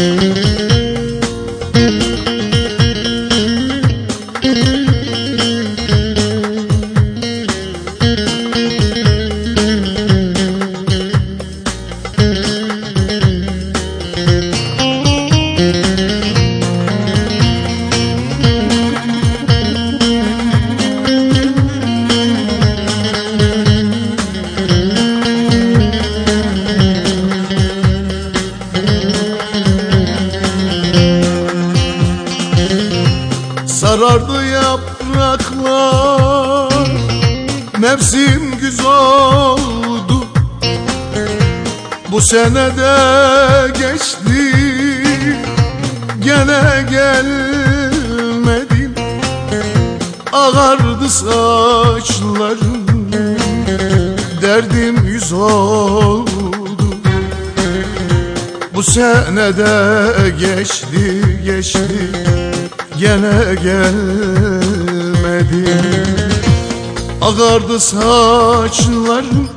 Música Sarardı yapraklar. Mevsim güz oldu Bu sene de geçti. Gene gelmedin. Ağardı saçlarım Derdim yüz oldu. Bu sene de geçti geçti gene gelmedi. Ağardı saçlarım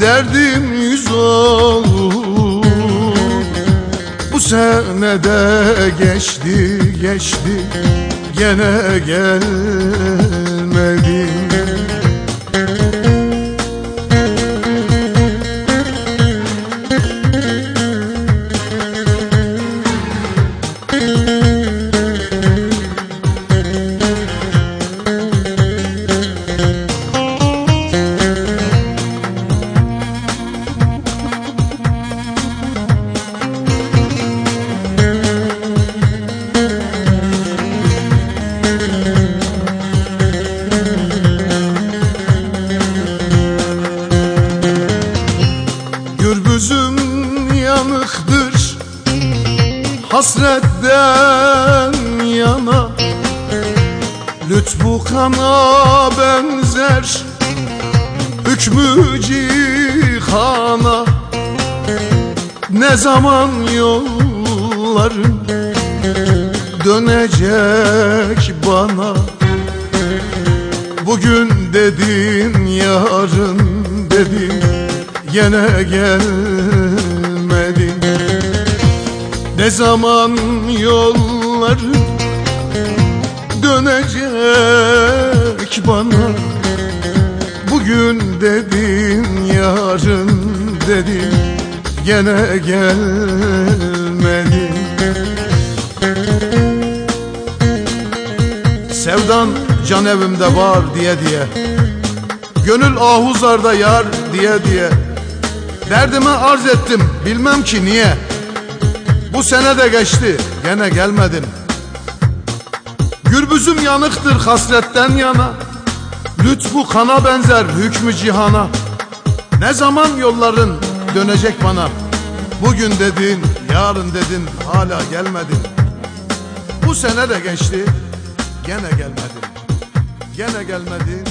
Derdim yüz oldu. Bu sene de geçti geçti Gene gelmedi Hasretten yana. Lütfu kana benzer Hükmü cihana. Ne zaman yolların Dönecek bana? Bugün dedin yarın dedin Gene gelmedin Ne zaman yolların Dönecek bana. Bugün dedin yarın dedin Gene gelmedin Sevdan can evimde var diye diye Gönül ahuzarda yar diye diye. Derdime arz ettim bilmem ki niye Bu sene de geçti. Gene gelmedin. Gürbüzüm yanıktır hasretten yana. Lütfu kana benzer hükmü cihana. Ne zaman yolların dönecek bana? Bugün dedin yarın dedin hala gelmedin. Bu sene de geçti. Gene gelmedin. Gene gelmedin